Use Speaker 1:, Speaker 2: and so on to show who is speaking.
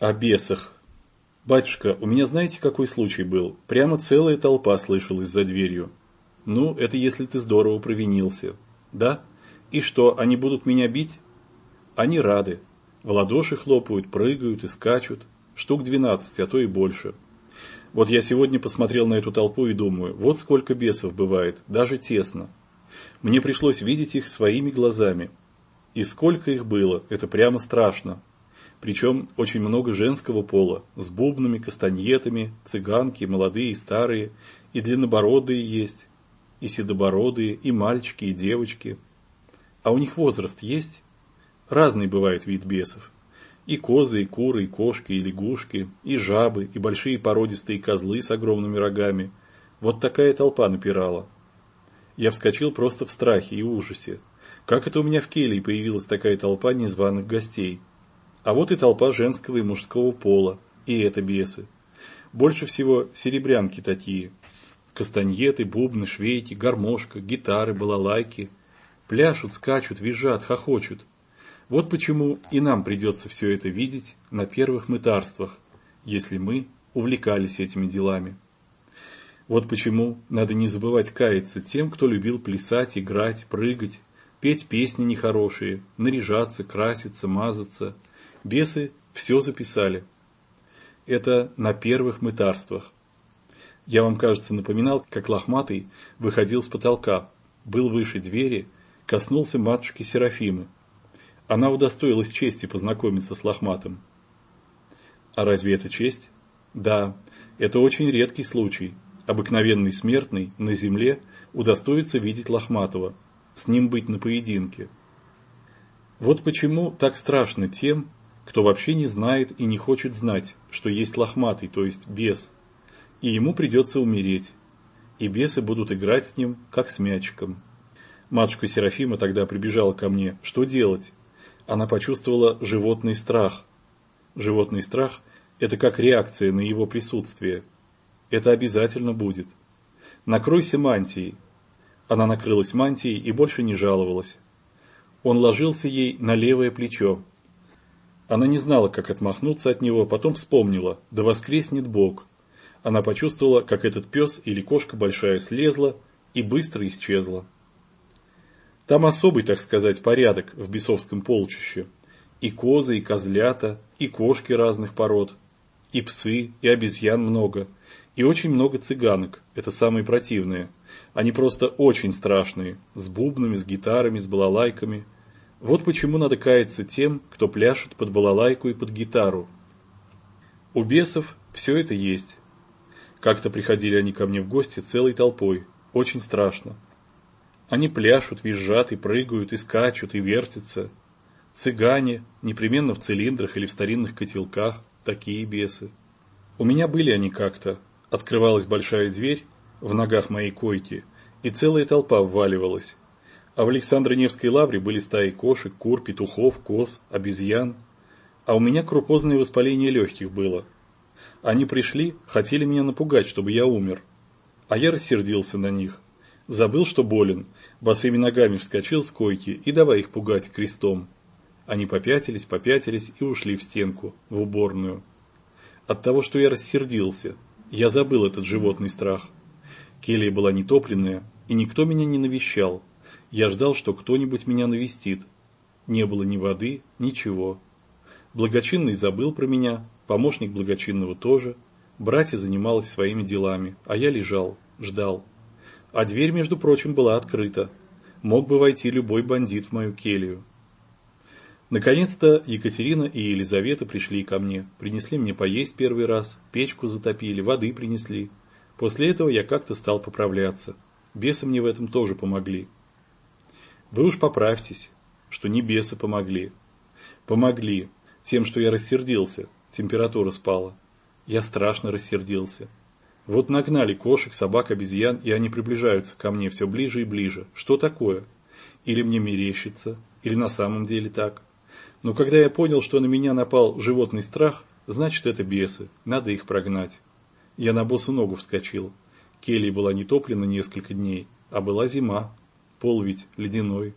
Speaker 1: О бесах. Батюшка, у меня знаете, какой случай был? Прямо целая толпа слышалась за дверью. Ну, это если ты здорово провинился. Да? И что, они будут меня бить? Они рады. В ладоши хлопают, прыгают и скачут. Штук двенадцать, а то и больше. Вот я сегодня посмотрел на эту толпу и думаю, вот сколько бесов бывает, даже тесно. Мне пришлось видеть их своими глазами. И сколько их было, это прямо страшно. Причем очень много женского пола, с бубнами, кастаньетами, цыганки, молодые и старые, и длиннобородые есть, и седобородые, и мальчики, и девочки. А у них возраст есть? Разный бывает вид бесов. И козы, и куры, и кошки, и лягушки, и жабы, и большие породистые козлы с огромными рогами. Вот такая толпа напирала. Я вскочил просто в страхе и ужасе. Как это у меня в келье появилась такая толпа незваных гостей? А вот и толпа женского и мужского пола, и это бесы. Больше всего серебрянки такие. Кастаньеты, бубны, швейки, гармошка, гитары, балалайки. Пляшут, скачут, визжат, хохочут. Вот почему и нам придется все это видеть на первых мытарствах, если мы увлекались этими делами. Вот почему надо не забывать каяться тем, кто любил плясать, играть, прыгать, петь песни нехорошие, наряжаться, краситься, мазаться. Бесы все записали. Это на первых мытарствах. Я вам, кажется, напоминал, как лохматый выходил с потолка, был выше двери, коснулся матушки Серафимы. Она удостоилась чести познакомиться с лохматым. А разве это честь? Да, это очень редкий случай, обыкновенный смертный на земле удостоится видеть Лохматова, с ним быть на поединке. Вот почему так страшно тем, кто вообще не знает и не хочет знать, что есть лохматый, то есть бес, и ему придется умереть, и бесы будут играть с ним, как с мячиком. Матушка Серафима тогда прибежала ко мне. Что делать? Она почувствовала животный страх. Животный страх – это как реакция на его присутствие – это обязательно будет. Накройся мантией. Она накрылась мантией и больше не жаловалась. Он ложился ей на левое плечо. Она не знала, как отмахнуться от него, потом вспомнила, да воскреснет Бог. Она почувствовала, как этот пес или кошка большая слезла и быстро исчезла. Там особый, так сказать, порядок в бесовском полчище. И козы, и козлята, и кошки разных пород, и псы, и обезьян много – и очень много цыганок, это самые противные. Они просто очень страшные, с бубнами, с гитарами, с балалайками. Вот почему надо каяться тем, кто пляшет под балалайку и под гитару. У бесов все это есть. Как-то приходили они ко мне в гости целой толпой, очень страшно. Они пляшут, визжат и прыгают, и скачут, и вертятся. Цыгане, непременно в цилиндрах или в старинных котелках, такие бесы. У меня были они как-то, Открывалась большая дверь в ногах моей койки, и целая толпа вваливалась. А в Александро-Невской лавре были стаи кошек, кур, петухов, коз, обезьян. А у меня крупозное воспаление легких было. Они пришли, хотели меня напугать, чтобы я умер. А я рассердился на них. Забыл, что болен, босыми ногами вскочил с койки и давай их пугать крестом. Они попятились, попятились и ушли в стенку, в уборную. От того, что я рассердился, я забыл этот животный страх. Келья была нетопленная, и никто меня не навещал. Я ждал, что кто-нибудь меня навестит. Не было ни воды, ничего. Благочинный забыл про меня, помощник благочинного тоже. Братья занималась своими делами, а я лежал, ждал. А дверь, между прочим, была открыта. Мог бы войти любой бандит в мою келью. Наконец-то Екатерина и Елизавета пришли ко мне, принесли мне поесть первый раз, печку затопили, воды принесли. После этого я как-то стал поправляться. Бесы мне в этом тоже помогли. Вы уж поправьтесь, что не бесы помогли. Помогли тем, что я рассердился, температура спала. Я страшно рассердился. Вот нагнали кошек, собак, обезьян, и они приближаются ко мне все ближе и ближе. Что такое? Или мне мерещится, или на самом деле так? Но когда я понял, что на меня напал животный страх, значит это бесы, надо их прогнать. Я на босу ногу вскочил. Келья была не топлена несколько дней, а была зима, пол ведь ледяной.